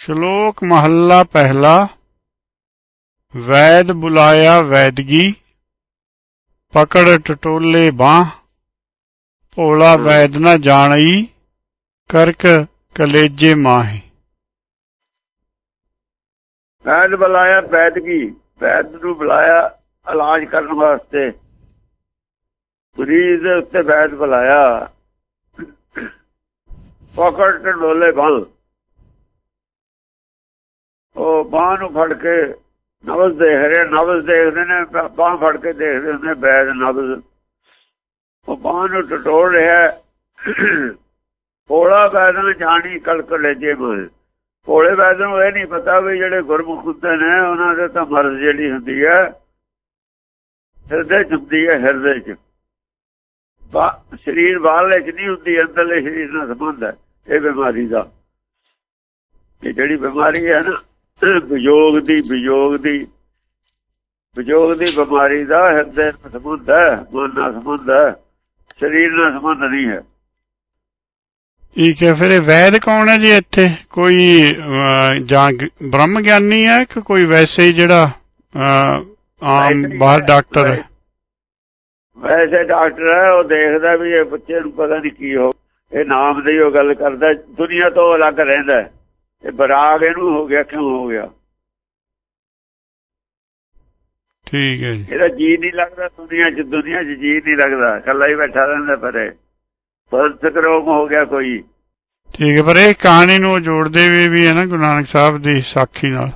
ਸ਼ਲੋਕ ਮਹੱਲਾ ਪਹਿਲਾ, ਵੈਦ ਬੁਲਾਇਆ ਵੈਦਗੀ, ਪਕੜ ਟਟੋਲੇ ਬਾਹ, ਭੋਲਾ ਵੈਦ ਨਾ ਜਾਣਈ, ਕਰਕ ਕਲੇਜੇ ਮਾਹੀ। ਵੈਦ ਬੁਲਾਇਆ ਵੈਦਗੀ, ਵੈਦ ਨੂੰ ਬੁਲਾਇਆ ਇਲਾਜ ਕਰਨ ਵਾਸਤੇ। ਮਰੀਜ਼ ਉੱਤੇ ਵੈਦ ਬੁਲਾਇਆ। ਪਕੜ ਟਡੋਲੇ ਬਾਹ। ਉਹ ਬਾਹ ਨੂੰ ਫੜ ਕੇ ਨਵਜ਼ ਦੇਖ ਰਹੇ ਨਵਜ਼ ਦੇਖਦੇ ਨੇ, ਬਾਹ ਫੜ ਕੇ ਦੇਖਦੇ ਹੁੰਦੇ ਬੈਦ ਨਵਜ਼ ਉਹ ਬਾਹ ਨੂੰ ਟਟੋਲ ਰਿਹਾ ਪੋਲਾ ਵੈਦਾਂ ਜਾਣੀ ਕਲਕ ਜੇ ਮੋਏ ਪੋਲੇ ਵੈਦ ਨੂੰ ਇਹ ਨਹੀਂ ਪਤਾ ਵੀ ਜਿਹੜੇ ਗੁਰਮੁਖ ਹੁੰਦੇ ਨੇ, ਉਹਨਾਂ ਦੇ ਤਾਂ ਮਰਜ਼ ਜਿਹੜੀ ਹੁੰਦੀ ਹੈ, ਹਿਰਦੇ ਚ ਹੁੰਦੀ ਹੈ, ਹਿਰਦੇ ਚ। ਸਰੀਰ ਬਾਹਰਲੇ ਚ ਨਹੀਂ ਹੁੰਦੀ, ਅੰਦਰਲੇ ਸਰੀਰ ਨਾਲ ਸੰਬੰਧ ਹੈ, ਇਹ ਬਿਮਾਰੀ ਦਾ। ਇਹ ਜਿਹੜੀ ਬਿਮਾਰੀ ਹੈ ਨਾ ਵਿਯੋਗ ਦੀ ਵਿਯੋਗ ਦੀ। ਵਿਯੋਗ ਦੀ ਬਿਮਾਰੀ ਦਾ ਹਿਰਦੇ ਨਾਲ ਸੰਬੰਧ ਹੈ ਮਨ ਨਾਲ ਸੰਬੰਧ ਹੈ ਸਰੀਰ ਨਾਲ ਸੰਬੰਧ ਨਹੀਂ ਹੈ। ਠੀਕ ਹੈ ਫਿਰ ਇਹ ਵੈਦ ਕੌਣ ਹੈ ਜੀ ਇੱਥੇ? ਕੋਈ ਜਾਂ ਬ੍ਰਹਮ ਗਿਆਨੀ ਹੈ ਕਿ ਕੋਈ ਵੈਸੇ ਹੀ ਜਿਹੜਾ ਆਮ ਬਾਹਰ ਡਾਕਟਰ ਹੈ? ਵੈਸੇ ਡਾਕਟਰ ਹੈ ਉਹ ਦੇਖਦਾ ਵੀ ਇਹ ਬੱਚੇ ਨੂੰ ਪਤਾ ਨਹੀਂ ਕੀ ਹੋ ਇਹ ਨਾਮ ਦੀ ਉਹ ਗੱਲ ਕਰਦਾ ਦੁਨੀਆ ਤੋਂ ਅਲੱਗ ਰਹਿੰਦਾ ਇਹ ਬਰਾਗ ਇਹਨੂੰ ਹੋ ਗਿਆ ਕਿਉਂ ਹੋ ਗਿਆ? ਠੀਕ ਹੈ ਜੀ। ਇਹਦਾ ਜੀ ਨਹੀਂ ਲੱਗਦਾ ਦੁਨੀਆ 'ਚ ਦੁਨੀਆ 'ਚ ਜੀ ਨਹੀਂ ਲੱਗਦਾ। ਕੱਲਾ ਹੀ ਬੈਠਾ ਰਹਿੰਦਾ ਪਰੇ ਪਰਸਕ ਰੋਗ ਹੋ ਗਿਆ ਕੋਈ। ਠੀਕ ਹੈ ਪਰ ਇਹ ਕਹਾਣੀ ਨੂੰ ਜੋੜਦੇ ਵੀ ਵੀ ਹੈ ਨਾ ਗੁਰੂ ਨਾਨਕ ਸਾਹਿਬ ਦੀ ਸਾਖੀ ਨਾਲ।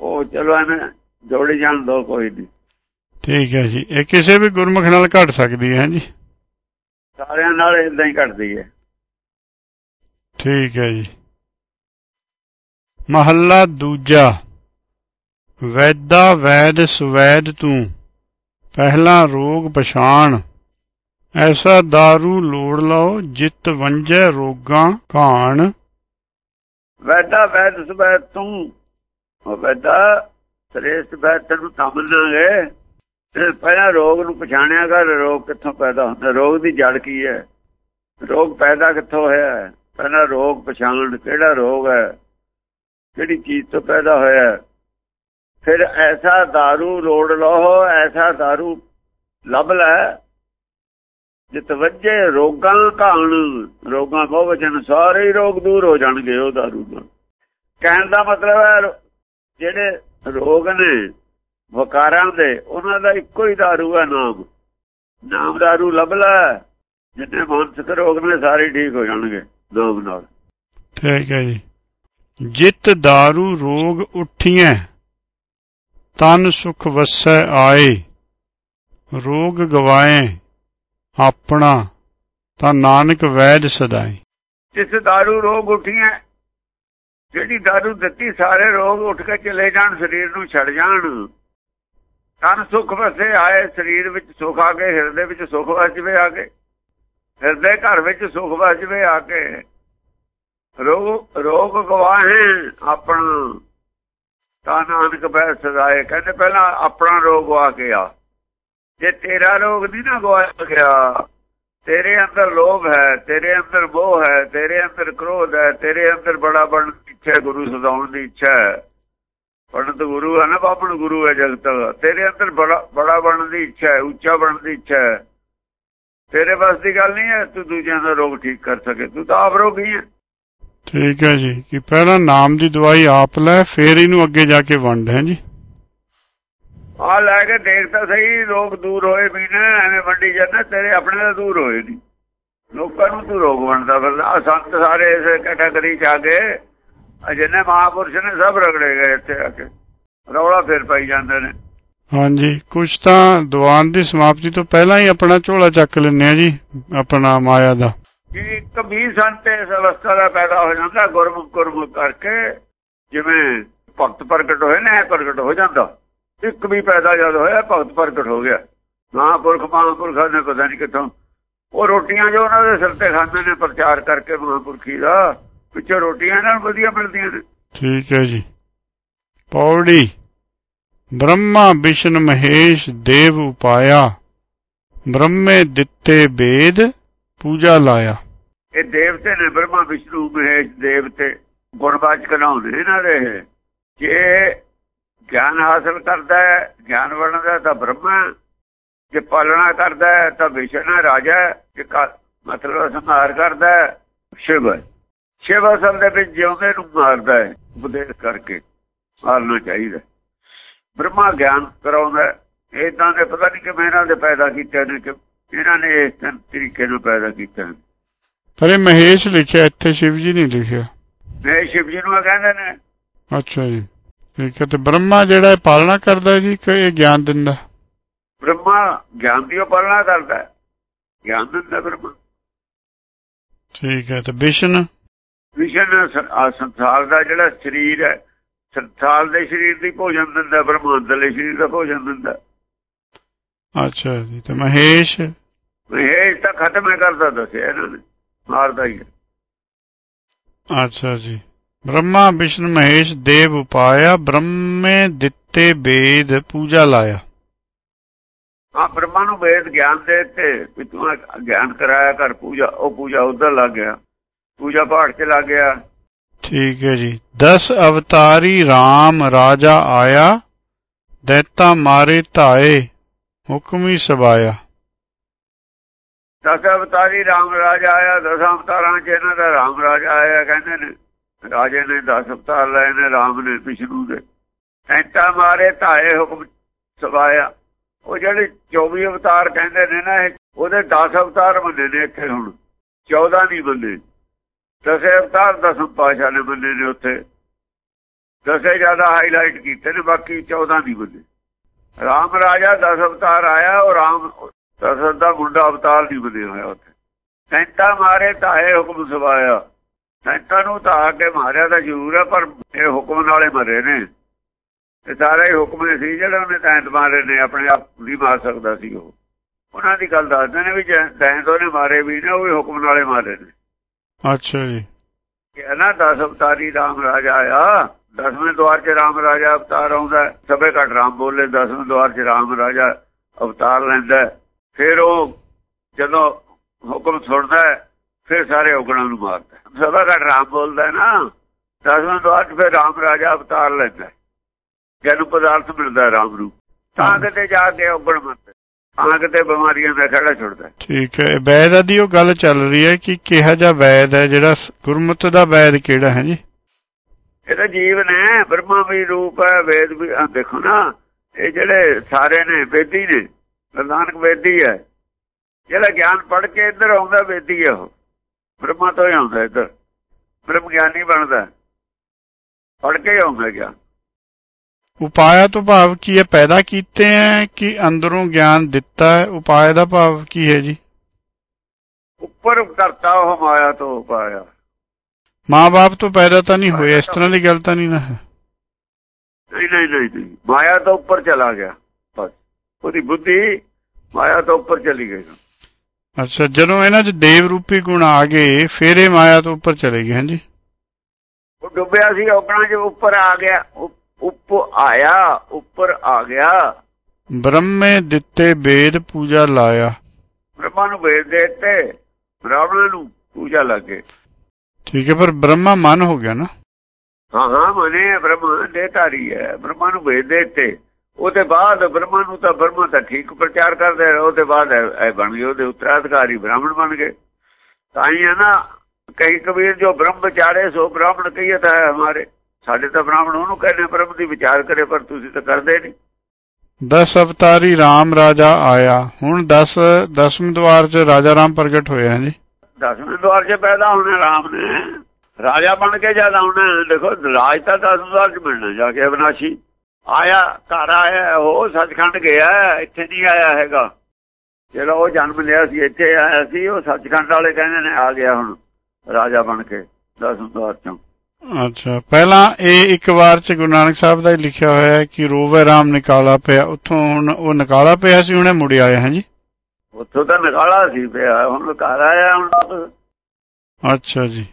ਉਹ ਚਲੋ ਐਵੇਂ ਜੋੜੀ ਜਾਣ ਦੋ ਕੋਈ ਨਹੀਂ। ਠੀਕ ਹੈ ਜੀ। ਇਹ ਕਿਸੇ ਵੀ ਗੁਰਮੁਖ ਨਾਲ ਘਟ ਸਕਦੀ ਹੈ ਜੀ ਸਾਰਿਆਂ ਨਾਲ ਇਦਾਂ ਹੀ ਘਟਦੀ ਹੈ। ਠੀਕ ਹੈ ਜੀ। ਮਹੱਲਾ ਦੂਜਾ। ਵੈਦਾ ਵੈਦ ਸੁਵੈਦ ਤੂੰ, ਪਹਿਲਾ ਰੋਗ ਪਛਾਣ। ਐਸਾ दारू ਲੋੜ ਲਓ, ਜਿਤ ਵੰਜੈ ਰੋਗਾਂ ਘਾਣ ਵੈਦਾ ਵੈਦ ਸੁਵੈਦ ਤੂੰ ਵੈਦਾ ਸ੍ਰੇਸ਼ਟ ਵੈਦ ਤੈਨੂੰ ਸਮਝਣਾਗੇ ਪਹਿਲਾਂ ਰੋਗ ਨੂੰ ਪਛਾਣਿਆ ਕਰ, ਰੋਗ ਕਿੱਥੋਂ ਪੈਦਾ ਹੁੰਦਾ, ਰੋਗ ਦੀ ਜੜ ਕੀ ਹੈ? ਰੋਗ ਪੈਦਾ ਕਿੱਥੋਂ ਹੋਇਆ? ਹੈ ਪਹਿਲਾਂ ਰੋਗ ਪਛਾਣ, ਕਿਹੜਾ ਰੋਗ ਹੈ? ਕਿਹੜੀ ਚੀਜ਼ ਤੋਂ ਪੈਦਾ ਹੋਇਆ ਫਿਰ ਐਸਾ दारू ਰੋੜ ਲਓ ਐਸਾ दारू ਲੱਭ ਲੈ ਜਿਤ ਵਜੇ ਰੋਗਾਂ ਘਾਣ ਰੋਗਾਂ ਕੋ ਵਚਨ ਸਾਰੇ ਹੀ ਰੋਗ ਦੂਰ ਹੋ ਜਾਣਗੇ ਉਹ दारू ਨਾਲ ਕਹਿਣ ਦਾ ਮਤਲਬ ਹੈ ਜਿਹੜੇ ਰੋਗ ਨੇ ਵਕਾਰਾਂ ਦੇ ਉਹਨਾਂ ਦਾ ਇੱਕੋ ਹੀ दारू ਹੈ ਨਾਮ ਨਾਮ दारू ਲੱਭ ਲੈ ਜਿੰਨੇ ਮਾਨਸਿਕ ਰੋਗ ਨੇ ਸਾਰੇ ਠੀਕ ਹੋ ਜਾਣਗੇ ਨਾਮ ਨਾਲ ਠੀਕ ਹੈ ਜੀ ਜਿਤ दारू ਰੋਗ ਉਠੀਐ ਤਨ ਸੁਖ ਵਸੈ ਆਏ ਰੋਗ ਗਵਾਏ ਆਪਣਾ ਤਾਂ ਨਾਨਕ ਵੈਦ ਸਦਾਈ ਜਿਸ दारू ਰੋਗ ਉਠੀਐ ਜਿਹੜੀ दारू ਦਿੱਤੀ ਸਾਰੇ ਰੋਗ ਉੱਠ ਕੇ ਚਲੇ ਜਾਣ ਸਰੀਰ ਨੂੰ ਛੱਡ ਜਾਣ ਤਨ ਸੁਖ ਵਸੇ ਆਏ ਸਰੀਰ ਵਿੱਚ ਸੁਖ ਆ ਕੇ ਹਿਰਦੇ ਵਿੱਚ ਸੁਖ ਵਸ ਜਵੇ ਆ ਕੇ ਹਿਰਦੇ ਘਰ ਵਿੱਚ ਸੁਖ ਵਸ ਜਵੇ ਆ ਕੇ ਰੋਗ ਰੋਗ ਗਵਾਹੇ ਆਪਣਾ। ਤਾਂ ਨਾਨਕ ਬੈ ਸਦਾਏ ਕਹਿੰਦੇ ਪਹਿਲਾਂ ਆਪਣਾ ਰੋਗ ਆ। ਗਿਆ ਜੇ ਤੇਰਾ ਰੋਗ ਨਹੀਂ ਨਾ ਗਵਾਇਆ ਗਿਆ, ਤੇਰੇ ਅੰਦਰ ਲੋਭ ਹੈ, ਤੇਰੇ ਅੰਦਰ ਮੋਹ ਹੈ, ਤੇਰੇ ਅੰਦਰ ਕ੍ਰੋਧ ਹੈ, ਤੇਰੇ ਅੰਦਰ ਬੜਾ ਬਣਨ ਦੀ ਇੱਛਾ ਗੁਰੂ ਸਦਾਉਣ ਦੀ ਇੱਛਾ ਹੈ। ਪੰਡਤ ਗੁਰੂ ਹੈ ਨਾ ਬਾਪਣ ਗੁਰੂ ਹੈ ਜਗਤ। ਤੇਰੇ ਅੰਦਰ ਬੜਾ ਬੜਾ ਬਣਨ ਦੀ ਇੱਛਾ ਹੈ, ਉੱਚਾ ਬਣਨ ਦੀ ਇੱਛਾ ਹੈ। ਤੇਰੇ ਬਸ ਦੀ ਗੱਲ ਨਹੀਂ ਹੈ, ਤੂੰ ਦੂਜਿਆਂ ਦਾ ਰੋਗ ਠੀਕ ਕਰ ਸਕੇ। ਤੂੰ ਤਾਂ ਆਪ ਰੋਗੀ ਹੈ। ਠੀਕ ਹੈ ਜੀ। ਕਿ ਪਹਿਲਾਂ ਨਾਮ ਦੀ ਦਵਾਈ ਆਪ ਲੈ ਫੇਰ ਇਹਨੂੰ ਅੱਗੇ ਜਾ ਕੇ ਵੰਡ ਹੈ ਜੀ? ਆ ਲੈ ਕੇ ਦੇਖ ਤਾਂ ਸਹੀ ਲੋਕ ਦੂਰ ਹੋਏ ਵੀ ਨੇ ਐਵੇਂ ਵੰਡੀ ਜਾਂਦਾ ਤੇਰੇ ਆਪਣੇ ਦਾ ਦੂਰ ਹੋਏ ਨਹੀਂ। ਲੋਕਾਂ ਨੂੰ ਤੂੰ ਰੋਗ ਵੰਡਦਾ ਫਿਰ ਆ ਸੰਤ ਸਾਰੇ ਇਸ ਕੈਟਾਗਰੀ ਚ ਆ ਗਏ। ਅਜਿਹਨੇ ਮਹਾਪੁਰਸ਼ ਨੇ ਸਭ ਰਗੜੇ ਗਏ ਇੱਥੇ ਆ ਕੇ। ਰੌਲਾ ਫੇਰ ਪਾਈ ਜਾਂਦੇ ਨੇ। ਹਾਂਜੀ। ਕੁਝ ਤਾਂ ਦੀਵਾਨ ਦੀ ਸਮਾਪਤੀ ਤੋਂ ਪਹਿਲਾਂ ਹੀ ਆਪਣਾ ਝੋਲਾ ਚੱਕ ਲੈਂਦੇ ਆ ਜੀ ਆਪਣਾ ਮਾਇਆ ਦਾ। ਕਿ ਇੱਕ ਸੰਤ ਇਸ ਅਵਸਥਾ ਦਾ ਪੈਦਾ ਹੋ ਜਾਂਦਾ, ਗੁਰਮੁਖ ਗੁਰਮੁਖ ਕਰਕੇ, ਜਿਵੇਂ ਭਗਤ ਪ੍ਰਗਟ ਹੋਏ ਨੇ ਪ੍ਰਗਟ ਹੋ ਜਾਂਦਾ। ਇੱਕ ਵੀ ਪੈਦਾ ਜਦ ਹੋਇਆ, ਭਗਤ ਪ੍ਰਗਟ ਹੋ ਗਿਆ। ਮਹਾਂਪੁਰਖ, ਮਹਾਂਪੁਰਖਾਂ ਨੇ ਪਤਾ ਨਹੀਂ ਕਿੱਥੋਂ, ਉਹ ਰੋਟੀਆਂ ਜੋ ਉਹਨਾਂ ਦੇ ਸਿਰ ਤੇ ਖਾਂਦੇ ਨੇ, ਪ੍ਰਚਾਰ ਕਰਕੇ ਮਹਾਂਪੁਰਖੀ ਦਾ ਪਿੱਛੇ ਰੋਟੀਆਂ ਨਾਲ ਵਧੀਆ ਮਿਲਦੀਆਂ ਨੇ। ਠੀਕ ਹੈ ਜੀ। ਪੌੜੀ, ਬ੍ਰਹਮਾ, ਵਿਸ਼ਨ, ਮਹੇਸ਼, ਦੇਵ, ਉਪਾਇਆ, ਬ੍ਰਹਮੇ ਦਿੱਤੇ ਵੇਦ ਪੂਜਾ ਲਾਇਆ। ਇਹ ਦੇਵਤੇ ਨੇ ਬ੍ਰਹਮਾ ਵਿਸ਼ਨੂੰ ਮਹੇਸ਼ ਦੇਵਤੇ ਗੁਣਵਾਚਕ ਨਾਉਂਦੇ ਇਹਨਾਂ ਦੇ ਇਹ। ਜੇ ਗਿਆਨ ਹਾਸਲ ਕਰਦਾ ਹੈ ਗਿਆਨ ਬਣਦਾ ਤਾਂ ਬ੍ਰਹਮਾ ਜੇ ਪਾਲਣਾ ਕਰਦਾ ਹੈ ਤਾਂ ਵਿਸ਼ਨੂੰ ਹੈ, ਰਾਜਾ ਜੇ ਮਤਲਬ ਸੰਹਾਰ ਕਰਦਾ ਹੈ ਸ਼ਿਵ ਸ਼ਿਵ ਅਸਲ ਦੇ ਵਿੱਚ ਜਿਉਂਦੇ ਨੂੰ ਮਾਰਦਾ ਹੈ ਉਪਦੇਸ਼ ਕਰਕੇ ਮਾਰਨਾ ਚਾਹੀਦਾ ਬ੍ਰਹਮਾ ਗਿਆਨ ਕਰਾਉਂਦਾ ਇਦਾਂ ਦੇ ਪਤਾ ਨਹੀਂ ਕਿਵੇਂ ਇਹਨਾਂ ਦੇ ਪੈਦਾ ਕੀਤੇ ਨੇ ਕਿ ਇਹਨਾਂ ਨੇ ਇਸ ਤਰੀਕੇ ਨਾਲ ਪੈਦਾ ਕੀਤਾ। ਪਰ ਇਹ ਮਹੇਸ਼ ਲਿਖਿਆ ਇੱਥੇ ਸ਼ਿਵ ਜੀ ਨਹੀਂ ਲਿਖਿਆ। ਮੈਂ ਸ਼ਿਵ ਜੀ ਨੂੰ ਕਹਿੰਦੇ ਨੇ। ਅੱਛਾ ਜੀ। ਠੀਕ ਹੈ ਤੇ ਬ੍ਰਹਮਾ ਜਿਹੜਾ ਇਹ ਪਾਲਣਾ ਕਰਦਾ ਜੀ ਕਿ ਇਹ ਗਿਆਨ ਦਿੰਦਾ? ਬ੍ਰਹਮਾ ਗਿਆਨ ਦੀ ਪਾਲਣਾ ਕਰਦਾ। ਗਿਆਨ ਦਿੰਦਾ ਬ੍ਰਹਮਾ। ਠੀਕ ਹੈ ਤੇ ਵਿਸ਼ਨ? ਵਿਸ਼ਨ ਸੰਸਾਰ ਦਾ ਜਿਹੜਾ ਸਰੀਰ ਹੈ ਸੰਸਾਰ ਦੇ ਸਰੀਰ ਦੀ ਭੋਜਨ ਦਿੰਦਾ ਬ੍ਰਹਮਾ ਅੰਦਰਲੇ ਸਰੀਰ ਦਾ ਭੋਜਨ ਦਿੰਦਾ ਅੱਛਾ ਜੀ ਤੇ ਮਹੇਸ਼? ਇਹ ਤਾਂ ਖਤਮ ਹੀ ਕਰਦਾ ਦੱਸਿਆ ਇਹਨਾਂ ਨੇ ਮਾਰਦਾ ਹੀ। ਅੱਛਾ ਜੀ। ਬ੍ਰਹਮਾ ਵਿਸ਼ਨ ਮਹੇਸ਼ ਦੇਵ ਉਪਾਇਆ ਬ੍ਰਹਮੇ ਦਿੱਤੇ ਵੇਦ ਪੂਜਾ ਲਾਇਆ। ਹਾਂ ਬ੍ਰਹਮਾ ਨੂੰ ਵੇਦ ਗਿਆਨ ਦੇ ਤੇ ਵੀ ਤੂੰ ਗਿਆਨ ਕਰਾਇਆ ਕਰ ਪੂਜਾ ਉਹ ਪੂਜਾ ਉਧਰ ਲੱਗ ਗਿਆ ਪੂਜਾ ਪਾਠ 'ਚ ਲੱਗ ਗਿਆ। ਠੀਕ ਹੈ ਜੀ। 10 ਅਵਤਾਰੀ RAM ਰਾਜਾ ਆਇਆ ਦੈਤਾ ਮਾਰੇ ਧਾਏ ਹੁਕਮੀ ਸਬਾਇਆ। ਦਸ ਅਵਤਾਰੀ ਰਾਮ ਰਾਜਾ ਆਇਆ, ਦਸ ਅਵਤਾਰਾਂ 'ਚ ਇਹਨਾਂ ਦਾ ਰਾਮ ਰਾਜਾ ਆਇਆ, ਕਹਿੰਦੇ ਨੇ, ਰਾਜੇ ਨੇ 10 ਅਵਤਾਰ ਲਏ ਨੇ, ਰਾਮ ਨੇ ਵਿਸ਼ਨੂੰ ਦੇ। ਐਂਟਾ ਮਾਰੇ, ਧਾਏ ਹੁਕਮ ਸਵਾਇਆ। ਉਹ ਜਿਹੜੇ 24 ਅਵਤਾਰ ਕਹਿੰਦੇ ਨੇ ਨਾ, ਇਹ ਉਹਦੇ 10 ਅਵਤਾਰ ਬੰਦੇ ਨੇ ਇੱਥੇ ਹੁਣ। 14 ਨਹੀਂ ਬੰਦੇ ਦਸੇ ਅਵਤਾਰ ਦਸਮ ਪਾਸ਼ਾ ਨੇ ਬੰਦੇ ਨੇ ਉੱਥੇ। ਦਸੇ ਜ਼ਿਆਦਾ ਹਾਈਲਾਈਟ ਕੀਤੇ ਨੇ, ਬਾਕੀ 14 ਨਹੀਂ ਬੰਦੇ ਰਾਮ ਰਾਜਾ ਦਸ ਅਵਤਾਰ ਆਇਆ, ਉਹ ਰਾਮ ਦਸ ਦਾ ਮੁੰਡਾ ਅਵਤਾਰ ਨਹੀਂ ਬਣਿਆ ਹੋਇਆ ਉੱਥੇ। ਸੈਂਟਾ ਮਾਰੇ ਧਾਏ ਹੁਕਮ ਸਵਾਇਆ। ਸੈਂਟਾ ਨੂੰ ਧਾ ਕੇ ਮਾਰਿਆ ਤਾਂ ਜ਼ਰੂਰ ਹੈ ਪਰ ਇਹ ਹੁਕਮ ਨਾਲੇ ਮਰੇ ਨੇ। ਤੇ ਸਾਰਾ ਹੀ ਹੁਕਮ ਹੀ ਸੀ ਜਿਹੜਾ ਉਹਨੇ ਤੈਂਤ ਮਾਰੇ ਨੇ ਆਪਣੇ ਆਪ ਨਹੀਂ ਮਾਰ ਸਕਦਾ ਸੀ ਉਹ। ਉਹਨਾਂ ਦੀ ਗੱਲ ਦੱਸਦੇ ਨੇ ਵੀ ਤੈਂਤ ਉਹਨੇ ਮਾਰੇ ਵੀ ਨੇ ਉਹ ਵੀ ਹੁਕਮ ਨਾਲੇ ਮਾਰੇ ਨੇ। ਅੱਛਾ ਜੀ। ਕਿ ਨਾ 10 ਅਵਤਾਰੀ ਰਾਮ ਰਾਜਾ ਆਇਆ ਦਸਵੇਂ ਦਵਾਰ 'ਚ ਰਾਮ ਰਾਜਾ ਅਵਤਾਰ ਆਉਂਦਾ ਹੈ। ਸਭੇ ਘਟ ਰਾਮ ਬੋਲੇ ਦਸਵੇਂ ਦਵਾਰ 'ਚ ਰਾਮ ਰਾਜਾ ਅਵਤਾਰ ਲੈਂਦਾ। ਹੈ। ਫਿਰ ਉਹ ਜਦੋਂ ਹੁਕਮ ਸੁਣਦਾ ਹੈ, ਫਿਰ ਸਾਰੇ ਔਗਣਾਂ ਨੂੰ ਮਾਰਦਾ ਹੈ। ਸਭਾ ਘਟ ਰਾਮ ਬੋਲਦਾ ਹੈ ਨਾ ਦਸਵੇਂ ਦਵਾਰ 'ਚ ਫਿਰ ਰਾਮ ਰਾਜਾ ਅਵਤਾਰ ਲੈਂਦਾ ਹੈ। ਜਦ ਪਦਾਰਥ ਮਿਲਦਾ ਹੈ ਰਾਮ ਨੂੰ ਤਾਂ ਕਿਤੇ ਜਾ ਕੇ ਔਗਣ ਮਰਦਾ ਤਾਂ ਕਿਤੇ ਬਿਮਾਰੀਆਂ ਦਾ ਖੜਾ ਛੁੱਟਦਾ ਹੈ। ਠੀਕ ਹੈ ਇਹ ਵੈਦ ਦੀ ਉਹ ਗੱਲ ਚੱਲ ਰਹੀ ਹੈ ਕਿ ਕਿਹਾ ਜਾ ਵੈਦ ਹੈ ਜਿਹੜਾ ਗੁਰਮੁੱਤ ਦਾ ਵੈਦ ਕਿਹੜਾ ਹੈ ਜੀ ਇਹ ਤਾਂ ਜੀਵ ਨੇ ਬ੍ਰਹਮਾ ਵੀ ਰੂਪ ਹੈ ਵੇਦ ਵੀ ਦੇਖੋ ਨਾ ਇਹ ਜਿਹੜੇ ਸਾਰੇ ਨੇ ਵੇਦੀ ਨੇ ਨਾਨਕ ਵੇਦੀ ਹੈ। ਜਿਹੜਾ ਗਿਆਨ ਪੜ੍ਹ ਕੇ ਇੱਧਰ ਆਉਂਦਾ ਵੇਦੀ ਹੈ ਉਹ। ਬ੍ਰਹਮਾ ਤੋਂ ਹੀ ਆਉਂਦਾ ਇੱਧਰ। ਬ੍ਰਹਮ ਗਿਆਨੀ ਬਣਦਾ। ਪੜ੍ਹ ਕੇ ਆਉਂਦਾ ਗਿਆਨ। ਉਪਾਇਆ ਤੋਂ ਭਾਵ ਕੀ ਹੈ? ਪੈਦਾ ਕੀਤੇ ਹੈ ਕਿ ਅੰਦਰੋਂ ਗਿਆਨ ਦਿੱਤਾ ਹੈ? ਉਪਾਇਆ ਦਾ ਭਾਵ ਕੀ ਹੈ ਜੀ? ਉੱਪਰ ਕਰਤਾ ਉਹ ਮਾਇਆ ਤੋਂ ਪਾਇਆ ਮਾਂ-ਬਾਪ ਤੋਂ ਪੈਦਾ ਤਾਂ ਨਹੀਂ ਹੋਏ ਇਸ ਤਰ੍ਹਾਂ ਦੀ ਗੱਲ ਤਾਂ ਨਹੀਂ ਨਾ ਹੈ। ਨਹੀਂ ਨਹੀਂ ਨਹੀਂ। ਮਾਇਆ ਤੋਂ ਉੱਪਰ ਚਲਾ ਗਿਆ। ਉਹਦੀ ਬੁੱਧੀ ਮਾਇਆ ਤੋਂ ਉੱਪਰ ਚਲੀ ਗਈ। ਅੱਛਾ ਜਦੋਂ ਇਹਨਾਂ 'ਚ ਦੇਵ ਰੂਪੀ ਗੁਣ ਆ ਗਏ ਫਿਰ ਇਹ ਮਾਇਆ ਤੋਂ ਉੱਪਰ ਚਲੇ ਗਏ ਹਾਂਜੀ? ਉਹ ਡੁੱਬਿਆ ਸੀ ਔਗਣਾ ਚ ਉੱਪਰ ਆ ਗਿਆ ਉਪ- ਆਇਆ ਉੱਪਰ ਆ ਗਿਆ। ਬ੍ਰਹਮੇ ਦਿੱਤੇ ਵੇਦ ਪੂਜਾ ਲਾਇਆ। ਬ੍ਰਹਮਾ ਨੂੰ ਵੇਦ ਦਿੱਤੇ ਬ੍ਰਾਹਮਣ ਨੂੰ ਪੂਜਾ ਲੱਗੇ। ਠੀਕ ਹੈ ਪਰ ਬ੍ਰਹਮਾ ਮਨ ਹੋ ਗਿਆ ਨਾ? ਹਾਂ ਹਾਂ ਮਨੇ ਬ੍ਰਹਮਾ ਦੇ ਧਾਰੀ ਹੈ। ਬ੍ਰਹਮਾ ਨੂੰ ਵੇਦ ਦਿੱਤੇ। ਉਹਦੇ ਬਾਅਦ ਬ੍ਰਹਮਾ ਨੂੰ ਤਾਂ ਬ੍ਰਹਮਾ ਤਾਂ ਠੀਕ ਪ੍ਰਚਾਰ ਕਰਦੇ ਰਹੇ ਉਹਦੇ ਬਾਅਦ ਇਹ ਬਣ ਗਏ ਉਹਦੇ ਉੱਤਰਾਧਿਕਾਰੀ ਬ੍ਰਾਹਮਣ ਬਣ ਗਏ। ਤਾਂ ਹੀ ਹੈ ਨਾ ਕਈ ਕਬੀਰ ਜੋ ਬ੍ਰਹਮ ਵਿਚਾਰੇ ਸੋ ਬ੍ਰਾਹਮਣ ਕਹੀਏ ਤਾਂ ਹਮਾਰੇ। ਸਾਡੇ ਤਾਂ ਬ੍ਰਾਹਮਣ ਉਹਨੂੰ ਕਹਿੰਦੇ ਬ੍ਰਹਮ ਦੀ ਵਿਚਾਰ ਕਰੇ ਪਰ ਤੁਸੀਂ ਤਾਂ ਕਰਦੇ ਨਹੀਂ। 10 ਅਵਤਾਰੀ RAM ਰਾਜਾ ਆਇਆ। ਹੁਣ 10 ਦਸਵੇਂ ਦਵਾਰ 'ਚ ਰਾਜਾ ਰਾਮ ਪ੍ਰਗਟ ਹੋਇਆ ਜੀ। ਦਸਵੇਂ ਦਵਾਰ 'ਚ ਪੈਦਾ ਹੋਣਾ ਰਾਮ ਨੇ। ਰਾਜਾ ਬਣ ਕੇ ਜਦ ਆਉਣਾ ਦੇਖੋ ਰਾਜ ਤਾਂ ਦਸਵੇਂ ਦਵਾਰ 'ਚ ਮਿਲਣਾ ਜਾ ਕੇ ਅਵਨਾਸ਼ੀ। ਆਇਆ ਘਰ ਆਇਆ ਉਹ ਸੱਚਖੰਡ ਗਿਆ ਇੱਥੇ ਨਹੀਂ ਆਇਆ ਹੈਗਾ। ਜਿਹੜਾ ਉਹ ਜਨਮ ਲਿਆ ਸੀ ਇੱਥੇ ਆਇਆ ਸੀ ਉਹ ਸੱਚਖੰਡ ਵਾਲੇ ਕਹਿੰਦੇ ਨੇ ਆ ਗਿਆ ਹੁਣ ਰਾਜਾ ਬਣ ਕੇ ਦਸਵੇਂ ਦਵਾਰ 'ਚੋਂ। ਅੱਛਾ ਪਹਿਲਾਂ ਇਹ ਇੱਕ ਵਾਰ 'ਚ ਗੁਰੂ ਨਾਨਕ ਸਾਹਿਬ ਦਾ ਹੀ ਲਿਖਿਆ ਹੋਇਆ ਹੈ ਕਿ ਰੋਵੇ ਰਾਮ ਨਿਕਾਲਾ ਪਿਆ ਉੱਥੋਂ ਹੁਣ ਉਹ ਨਿਕਾਲਾ ਪਿਆ ਸੀ ਹੁਣੇ ਮੁੜ ਆਇਆ ਹੈ ਜੀ? ਉੱਥੋਂ ਤਾਂ ਨਿਕਾਲਾ ਸੀ ਪਿਆ ਹੁਣ ਘਰ ਆਇਆ ਹੁਣ। ਅੱਛਾ ਜੀ।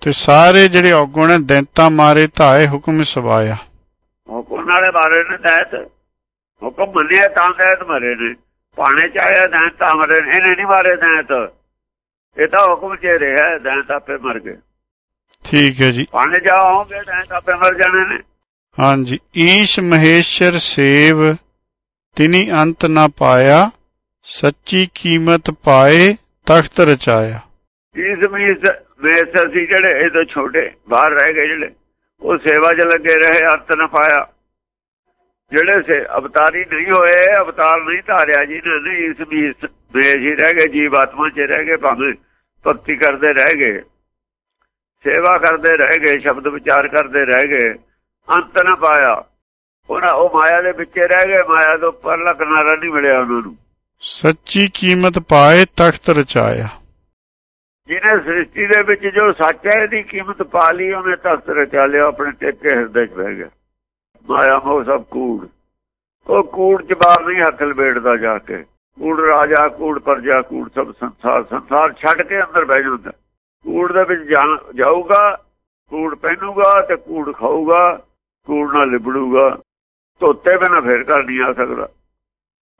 ਤੇ ਸਾਰੇ ਜਿਹੜੇ ਔਗੁਣ ਨੇ ਦੈਂਤਾ ਮਾਰੇ ਧਾਏ ਹੁਕਮ ਸਵਾਇਆ। ਨਾਲੇ ਮਾਰੇ ਨੇ ਤਹਿਤ ਹੁਕਮ ਮੰਨਿਆ ਤਾਂ ਤਹਿਤ ਮਰੇ ਨੇ। ਪਾਣੇ ਚ ਆਇਆ ਤਹਿਤ ਤਾਂ ਮਰੇ ਨੇ। ਇਹਨੇ ਨਹੀਂ ਮਾਰੇ ਤਹਿਤ ਇਹ ਤਾਂ ਹੁਕਮ ਚ ਰਿਹਾ ਤਹਿਤ ਆਪੇ ਮਰ ਗਏ। ਠੀਕ ਹੈ ਜੀ। ਪਾਣੇ ਜਾਓਗੇ ਤਾਂ ਆਪੇ ਮਰ ਜਾਣੇ ਨੇ। ਹਾਂਜੀ। ਈਸ਼ ਮਹੇਸ਼ਰ ਸੇਵ ਤਿਨੀ ਅੰਤ ਨਾ ਪਾਇਆ ਸੱਚੀ ਕੀਮਤ ਪਾਏ ਤਖਤ ਰਚਾਇਆ। ਇਸ ਮੀਸ ਮੇਸ ਅਸੀਂ ਜਿਹੜੇ ਇਹ ਤੋਂ ਛੋਟੇ ਬਾਹਰ ਰਹਿ ਗਏ ਜਿਹੜੇ। ਉਹ ਸੇਵਾ 'ਚ ਲੱਗੇ ਰਹੇ ਅੰਤ ਨਾ ਪਾਇਆ। ਜਿਹੜੇ ਸੇ ਅਵਤਾਰੀ ਨਹੀਂ ਹੋਏ ਅਵਤਾਰ ਨਹੀਂ ਧਾਰਿਆ ਜੀ ਨੇ ਇਸ ਮੀਸ ਮੇਸ ਹੀ ਰਹਿ ਗਏ ਜੀਵ ਆਤਮਾ 'ਚ ਰਹਿ ਗਏ ਭਾਵੇਂ ਭਗਤੀ ਕਰਦੇ ਰਹਿ ਗਏ ਸੇਵਾ ਕਰਦੇ ਰਹਿ ਗਏ ਸ਼ਬਦ ਵਿਚਾਰ ਕਰਦੇ ਰਹਿ ਗਏ ਅੰਤ ਨਾ ਪਾਇਆ। ਉਹਨਾਂ ਉਹ ਮਾਇਆ ਦੇ ਵਿੱਚੇ ਰਹਿ ਗਏ ਮਾਇਆ ਤੋਂ ਪਰਲਾ ਕਿਨਾਰਾ ਨਹੀਂ ਮਿਲਿਆ ਉਹਨਾਂ ਨੂੰ। ਸੱਚੀ ਕੀਮਤ ਪਾਏ ਤਖਤ ਰਚਾਇਆ। ਜਿਹਨੇ ਸ੍ਰਿਸ਼ਟੀ ਦੇ ਵਿੱਚ ਜੋ ਸੱਚ ਹੈ ਇਹਦੀ ਕੀਮਤ ਪਾ ਲਈ ਉਹਨੇ ਤਖਤ ਰਚਾ ਲਿਆ ਆਪਣੇ ਟੇਕੇ ਹਿਰਦੇ 'ਚ ਬਹਿ ਗਿਆ। ਮਾਇਆ ਮੋਹ ਸਭ ਕੂੜ। ਉਹ ਕੂੜ 'ਚ ਬਾਹਰ ਨਹੀਂ ਹੱਥ ਲਬੇੜਦਾ ਜਾ ਕੇ। ਕੂੜ ਰਾਜਾ, ਕੂੜ ਪਰਜਾ, ਕੂੜ ਸਭ ਸੰਸਾਰ ਸੰਸਾਰ ਛੱਡ ਕੇ ਅੰਦਰ ਬਹਿ ਜਾਂਦਾ। ਕੂੜ ਦੇ ਵਿੱਚ ਜਾਊਗਾ, ਕੂੜ ਪਹਿਨੂਗਾ ਤੇ ਕੂੜ ਖਾਊਗਾ, ਕੂੜ ਨਾਲ ਲਿਬੜੂਗਾ। ਧੋਤੇ ਬਿਨਾ ਫੇਰ ਘਰ ਨਹੀਂ ਆ ਸਕਦਾ।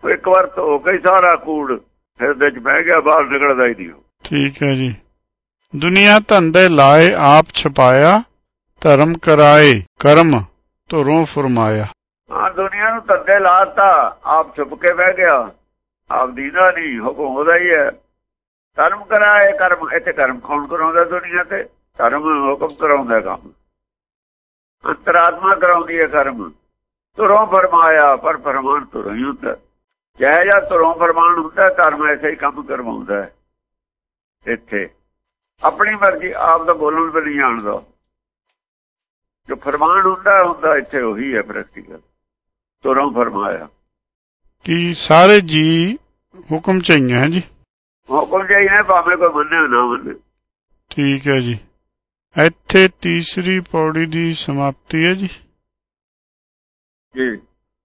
ਉਹ ਇੱਕ ਵਾਰ ਧੋ ਕੇ ਸਾਰਾ ਕੂੜ ਹਿਰਦੇ 'ਚ ਬਹਿ ਗਿਆ, ਬਾਹਰ ਨਿਕਲਦਾ ਹੀ ਨਹੀਂ ਠੀਕ ਹੈ ਜੀ। ਦੁਨੀਆ ਧੰਦੇ ਲਾਏ, ਆਪ ਛਪਾਇਆ, ਧਰਮ ਕਰਾਏ, ਕਰਮ। ਧਰੋਂ ਫਰਮਾਇਆ। ਹਾਂ, ਦੁਨੀਆ ਨੂੰ ਧੰਦੇ ਲਾਤਾ, ਆਪ ਛੁਪ ਕੇ ਬਹਿ ਗਿਆ। ਆਪ ਦੀਦਾ ਨਹੀਂ, ਹੁਕਮ ਉਹਦਾ ਹੀ ਹੈ। ਧਰਮ ਕਰਾਏ, ਕਰਮ ਇੱਥੇ ਕਰਮ ਕੌਣ ਕਰਾਉਂਦਾ ਦੁਨੀਆ ਤੇ? ਧਰਮ ਹੁਕਮ ਕਰਾਉਂਦਾ ਕੰਮ। ਅੰਤਰਾਤਮਾ ਕਰਾਉਂਦੀ ਹੈ ਕਰਮ। ਧਰੋਂ ਫਰਮਾਇਆ, ਪਰ ਫਰਮਾਨ ਧਰੋਂ ਹੀ ਹੁੰਦਾ। ਜੈ ਜਾਂ ਧਰੋਂ ਫਰਮਾਨ ਹੁੰਦਾ, ਧਰਮ ਐਸੇ ਹੀ ਕੰਮ ਕਰਵਾਉਂਦਾ ਇੱਥੇ। ਆਪਣੀ ਮਰਜ਼ੀ, ਆਪ ਦਾ ਬੋਲਣ ਵੀ ਨਹੀਂ ਜਾਣਦਾ। ਜੋ ਫਰਮਾਨ ਹੁੰਦਾ ਹੁੰਦਾ ਇੱਥੇ ਉਹੀ ਹੈ ਪ੍ਰੈਕਟੀਕਲ ਤੁਰੋਂ ਫਰਮਾਇਆ। ਕਿ ਸਾਰੇ ਜੀ ਹੁਕਮ ਚਾਹੀਏ ਜੀ? ਹੁਕਮ ਚਾਹੀਏ ਭਾਵੇਂ ਕੋਈ ਮੰਨੇ ਨਾ ਮੰਨੇ। ਠੀਕ ਹੈ ਜੀ। ਇੱਥੇ ਤੀਸਰੀ ਪੌੜੀ ਦੀ ਸਮਾਪਤੀ ਹੈ ਜੀ। ਜੀ।